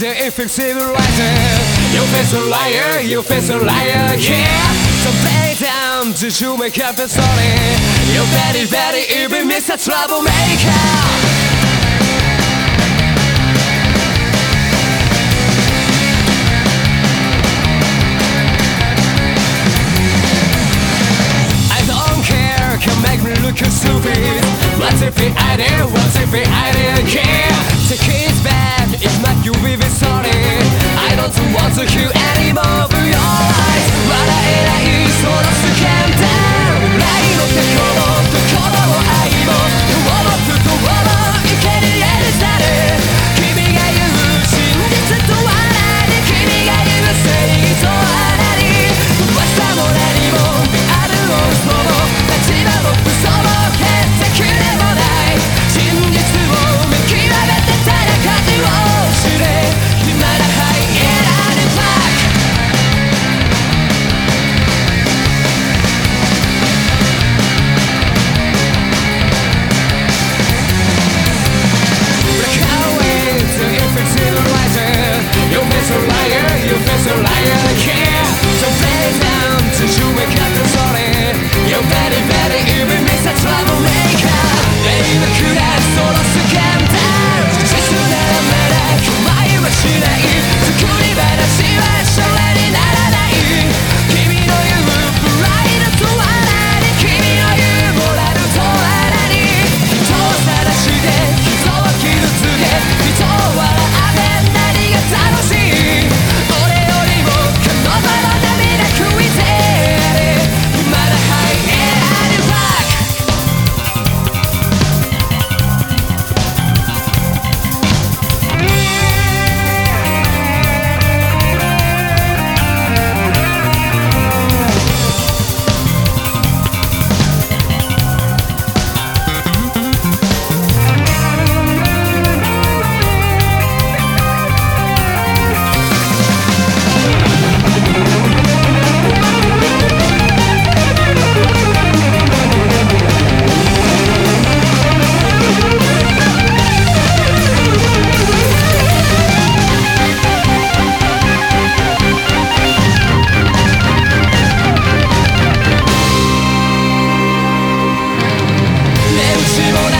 the effective rising You face a liar, you face a liar, yeah So play down, did you make up a story? You very, very evil, Mr. Troublemaker Can make me look stupid What's if I did, what's if I didn't imposible